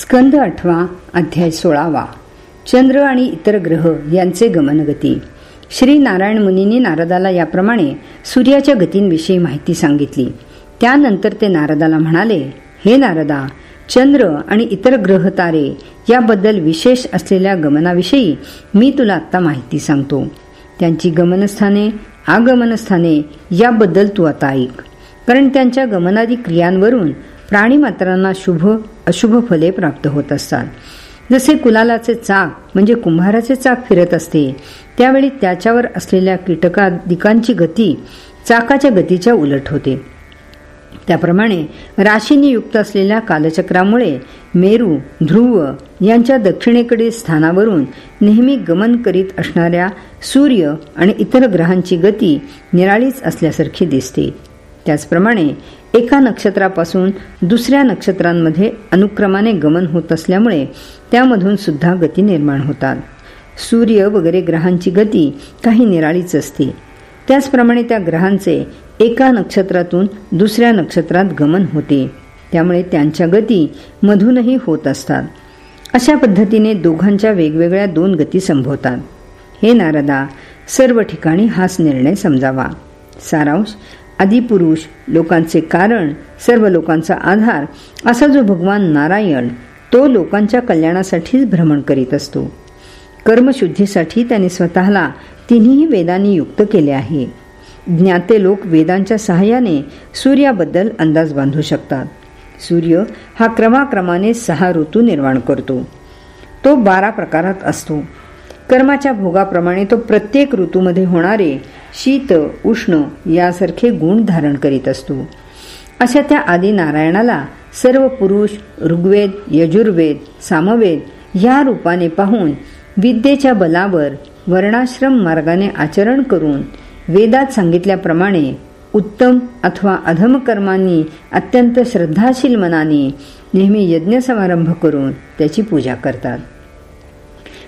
स्कंद आठवा अध्याय सोळावा. चंद्र आणि इतर ग्रह यांचे गमनगती. श्री नारायण मुनींनी नारदाला याप्रमाणे सूर्याच्या गतींविषयी माहिती सांगितली. त्यानंतर ते नारदाला म्हणाले हे नारदा चंद्र आणि इतर ग्रह तारे याबद्दल विशेष असलेल्या गमनाविषयी मी तुला आता माहिती सांगतो. त्यांची गमनस्थाने आगमनस्थाने याबद्दल तू आता ऐक. कारण त्यांच्या गमनादी क्रियांवरून प्राणीमात्रांना शुभ अशुभ फले प्राप्त होत असतात. जसे कुलालाचे चाक म्हणजे कुंभाराचे चाक फिरत असते त्यावेळी त्याच्यावर असलेल्या कीटकादिकांची गती चाकाच्या गतीच्या उलट होते. त्याप्रमाणे राशीने युक्त असलेल्या कालचक्रामुळे मेरू ध्रुव यांच्या दक्षिणेकडील स्थानावरून नेहमी गमन करीत असणाऱ्या सूर्य आणि इतर ग्रहांची गती निराळीच असल्यासारखी दिसते. त्याचप्रमाणे एका नक्षत्रापासून दुसऱ्या नक्षत्रांमध्ये अनुक्रमाने गमन होत असल्यामुळे त्यामधून सुद्धा गती निर्माण होतात. सूर्य वगैरे ग्रहांची गती काही निराळीच असते. त्याचप्रमाणे त्या ग्रहांचे एका नक्षत्रातून दुसऱ्या नक्षत्रात गमन होते. त्यामुळे त्यांच्या गती मधूनही होत असतात. अशा पद्धतीने दोघांच्या वेगवेगळ्या दोन गती संभवतात. हे नारदा सर्व ठिकाणी हाच निर्णय समजावा. सारांश आदिपुरुष लोकांचे कारण सर्व लोकांचा आधार असा जो भगवान नारायण तो लोकांच्या कल्याणासाठीच भ्रमण करीत असतो. कर्मशुद्धीसाठी त्याने स्वतःला तिन्ही वेदांनी युक्त केले आहे. ज्ञाते लोक वेदांच्या सहाय्याने सूर्याबद्दल अंदाज बांधू शकतात. सूर्य हा क्रमाक्रमाने सहा ऋतू निर्माण करतो. तो बारा प्रकारात असतो. कर्माच्या भोगाप्रमाणे तो प्रत्येक ऋतूमध्ये होणारे शीत उष्ण यासारखे गुण धारण करीत असतो. अशा त्या आदी नारायणाला सर्व पुरुष ऋग्वेद यजुर्वेद सामवेद या रूपाने पाहून विद्येच्या बलावर वर्णाश्रम मार्गाने आचरण करून वेदात सांगितल्याप्रमाणे उत्तम अथवा अधम कर्मांनी अत्यंत श्रद्धाशील मनाने नेहमी यज्ञ समारंभ करून त्याची पूजा करतात.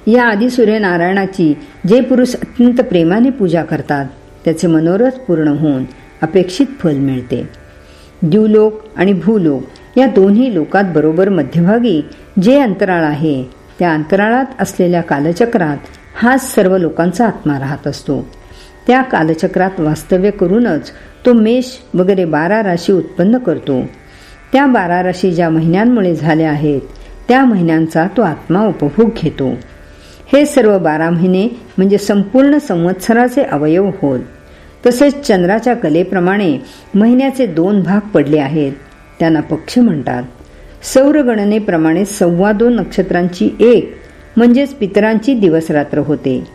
या आधी सूर्यनारायणाची जे पुरुष अत्यंत प्रेमाने पूजा करतात त्याचे मनोरथ पूर्ण होऊन अपेक्षित फल मिळते. द्यूलोक आणि भूलोक या दोन्ही लोकात बरोबर मध्यभागी जे अंतराळ आहे त्या अंतराळात असलेल्या कालचक्रात हाच सर्व लोकांचा आत्मा राहत असतो. त्या कालचक्रात वास्तव्य करूनच तो मेष वगैरे बारा राशी उत्पन्न करतो. त्या बारा राशी ज्या महिन्यांमुळे झाल्या आहेत त्या महिन्यांचा तो आत्मा उपभोग घेतो. हे सर्व बारा महिने म्हणजे संपूर्ण संवत्सराचे अवयव होत. तसेच चंद्राच्या कलेप्रमाणे महिन्याचे दोन भाग पडले आहेत. त्यांना पक्ष म्हणतात. सौरगणनेप्रमाणे सव्वा दोन नक्षत्रांची एक म्हणजेच पितरांची दिवसरात्र होते.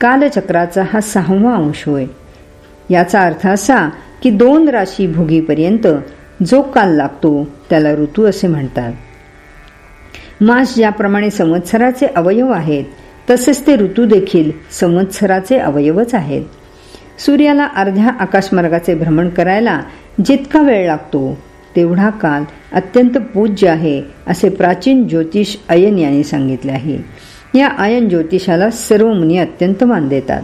कालचक्राचा हा सहावा अंश होय. याचा अर्थ असा की दोन राशी भोगीपर्यंत जो काल लागतो त्याला ऋतू असे म्हणतात. मास ज्याप्रमाणे संवत्सराचे अवयव आहेत तसेच ते ऋतू देखील संवत्सराचे अवयवच आहेत. सूर्याला अर्ध्या आकाशमार्गाचे भ्रमण करायला जितका वेळ लागतो तेवढा काल अत्यंत पूज्य आहे असे प्राचीन ज्योतिष अयन यांनी सांगितले आहे. या आयन ज्योतिषाला सर्व मुनी अत्यंत मान देतात.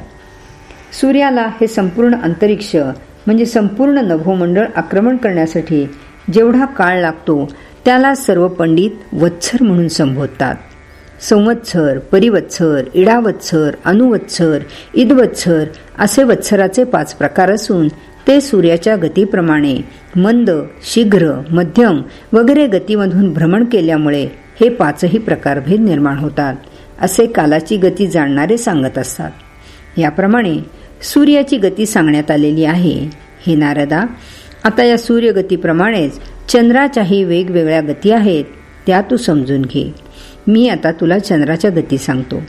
सूर्याला हे संपूर्ण अंतरिक्ष म्हणजे संपूर्ण नभोमंडळ आक्रमण करण्यासाठी जेवढा काळ लागतो त्याला सर्व पंडित वत्सर म्हणून संबोधतात. संवत्सर परिवत्सर इडावत्सर अनुवत्सर इदवत्सर असे वत्सराचे पाच प्रकार असून ते सूर्याच्या गतीप्रमाणे मंद शीघ्र मध्यम वगैरे गतीमधून भ्रमण केल्यामुळे हे पाचही प्रकारभेद निर्माण होतात असे कालाची गती जाणणारे सांगत असतात. याप्रमाणे सूर्याची गती सांगण्यात आलेली आहे. हे नारदा आता या सूर्यगतीप्रमाणेच चंद्राच्याही वेगवेगळ्या गती आहेत त्या तू समजून घे. मी आता तुला चंद्राच्या गती सांगतो.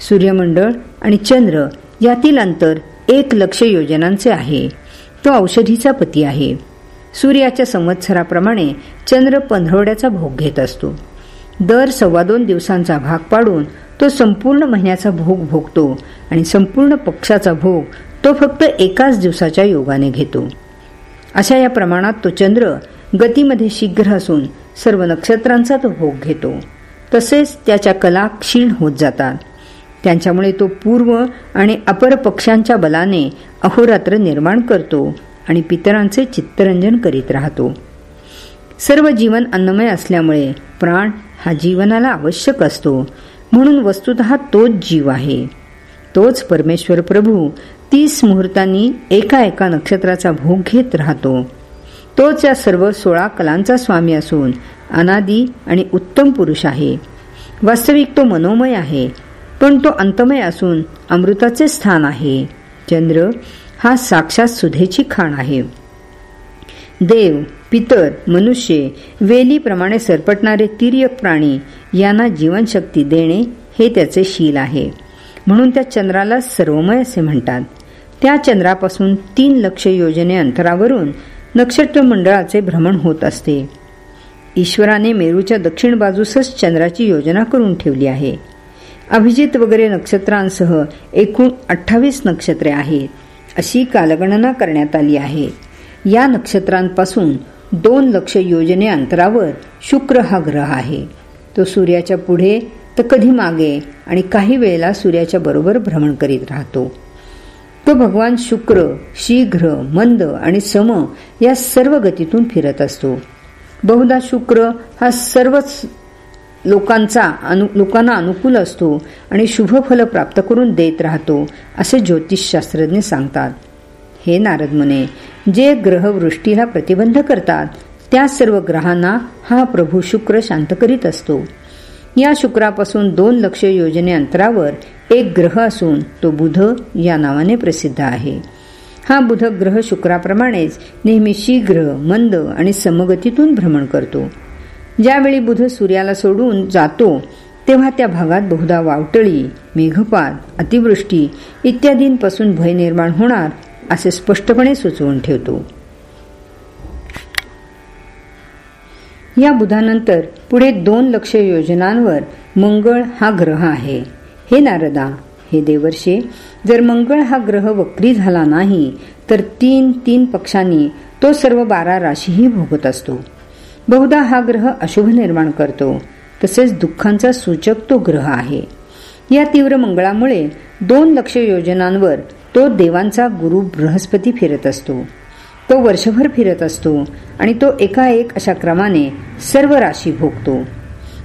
सूर्यमंडळ आणि चंद्र यातील अंतर एक लक्ष योजनांचे आहे. तो औषधीचा पती आहे. सूर्याच्या संवत्सराप्रमाणे चंद्र पंधरवड्याचा भोग घेत असतो. दर सव्वा दोन दिवसांचा भाग पाडून तो संपूर्ण महिन्याचा भोग भोगतो आणि संपूर्ण पक्षाचा भोग तो फक्त एकाच दिवसाच्या योगाने घेतो. अशा या प्रमाणात तो चंद्र गतीमध्ये शीघ्र असून सर्व नक्षत्रांचा तो भोग घेतो. तसेच त्याच्या कला क्षीण होत जातात. त्यांच्यामुळे तो पूर्व आणि अपर पक्षांच्या बलाने अहोरात्र निर्माण करतो आणि पितरांचे चित्तरंजन करीत राहतो. सर्व जीवन अन्नमय असल्यामुळे प्राण हा जीवनाला आवश्यक असतो. म्हणून वस्तुत तोच जीव आहे. तोच परमेश्वर प्रभू तीस मुहूर्तांनी एका एका नक्षत्राचा भोग घेत राहतो. तोच या सर्व सोळा कलांचा स्वामी असून अनादी आणि उत्तम पुरुष आहे. वास्तविक तो मनोमय आहे पण तो अंतमय असून अमृताचे स्थान आहे. चंद्र हा साक्षात सुधेची खाण आहे. देव पितर मनुष्य वेलीप्रमाणे सरपटणारे तिर्यक प्राणी यांना जीवनशक्ती देणे हे त्याचे शील आहे. म्हणून त्या चंद्राला सर्वमय असे म्हणतात. त्या चंद्रापासून तीन लक्ष योजने अंतरावरून नक्षत्र मंडळाचे भ्रमण होत असते. ईश्वराने मेरूच्या दक्षिण बाजूसच चंद्राची योजना करून ठेवली आहे. अभिजित वगैरे नक्षत्रांसह एकूण अठ्ठावीस नक्षत्रे आहेत अशी कालगणना करण्यात आली आहे. या नक्षत्रांपासून दोन लक्ष योजने अंतरावर शुक्र हा ग्रह आहे. तो सूर्याच्या पुढे तर कधी मागे आणि काही वेळेला सूर्याच्या बरोबर भ्रमण करीत राहतो. तो भगवान शुक्र शीघ्र मंद आणि सम या सर्व गतीतून फिरत असतो. बहुधा शुक्र हा सर्वच लोकांचा अनु लोकांना अनुकूल असतो आणि शुभफल प्राप्त करून देत राहतो असे ज्योतिषशास्त्रज्ञ सांगतात. हे नारद मुने जे ग्रह वृष्टीला प्रतिबंध करतात त्या सर्व ग्रहांना हा प्रभू शुक्र शांत करीत असतो. या शुक्रापासून दोन लक्ष योजने अंतरावर एक ग्रह असून तो बुध या नावाने प्रसिद्ध आहे. हा बुध ग्रह शुक्राप्रमाणेच नेहमी शीघ्र मंद आणि समगतीतून भ्रमण करतो. ज्यावेळी बुध सूर्याला सोडून जातो तेव्हा त्या भागात बहुधा वावटळी मेघपात अतिवृष्टी इत्यादींपासून भय निर्माण होणार असे स्पष्टपणे सुचवून ठेवतो. या बुधानंतर पुढे दोन लक्ष योजनांवर मंगळ हा ग्रह आहे. हे नारदा हे देवर्षे जर मंगळ हा ग्रह वक्री झाला नाही तर तीन तीन पक्षांनी तो सर्व बारा राशीही भोगत असतो. बहुधा हा ग्रह अशुभ निर्माण करतो. तसेच दुःखांचा सूचक तो ग्रह आहे. या तीव्र मंगळामुळे दोन लक्ष योजनांवर तो देवांचा गुरु बृहस्पती फिरत असतो. तो वर्षभर फिरत असतो आणि तो एकाएक अशा क्रमाने सर्व राशी भोगतो.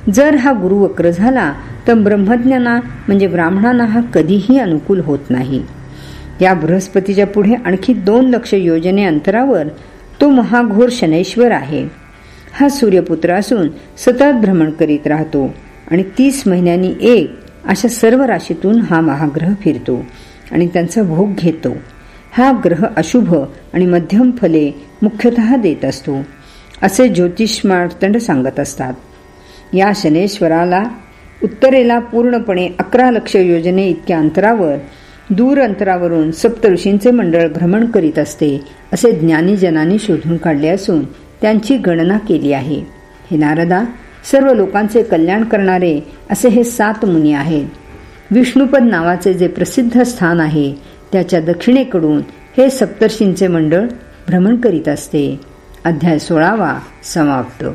जर हा गुरु वक्र झाला तर ब्रह्मज्ञाना म्हणजे ब्राह्मणांना हा कधीही अनुकूल होत नाही. या बृहस्पतीच्या पुढे आणखी दोन लक्ष योजने अंतरावर तो महाघोर शनैश्वर आहे. हा सूर्यपुत्र असून सतत भ्रमण करीत राहतो आणि तीस महिन्यांनी एक अशा सर्व राशीतून हा महाग्रह फिरतो आणि त्यांचा भोग घेतो. हा ग्रह अशुभ आणि मध्यम फले मुख्यतः देत असतो असे ज्योतिष मार्तंड सांगत असतात. या शनेश्वराला उत्तरेला पूर्णपणे अकरा लक्ष योजने इतक्या अंतरावर दूर अंतरावरून सप्तऋषींचे मंडळ भ्रमण करीत असते असे ज्ञानीजनांनी शोधून काढले असून त्यांची गणना केली आहे. हे नारदा सर्व लोकांचे कल्याण करणारे असे हे सात मुनी आहेत. विष्णुपद नावाचे जे प्रसिद्ध स्थान आहे त्याच्या दक्षिणेकडून हे सप्तर्षींचे मंडळ भ्रमण करीत असते. अध्याय सोळावा समाप्त.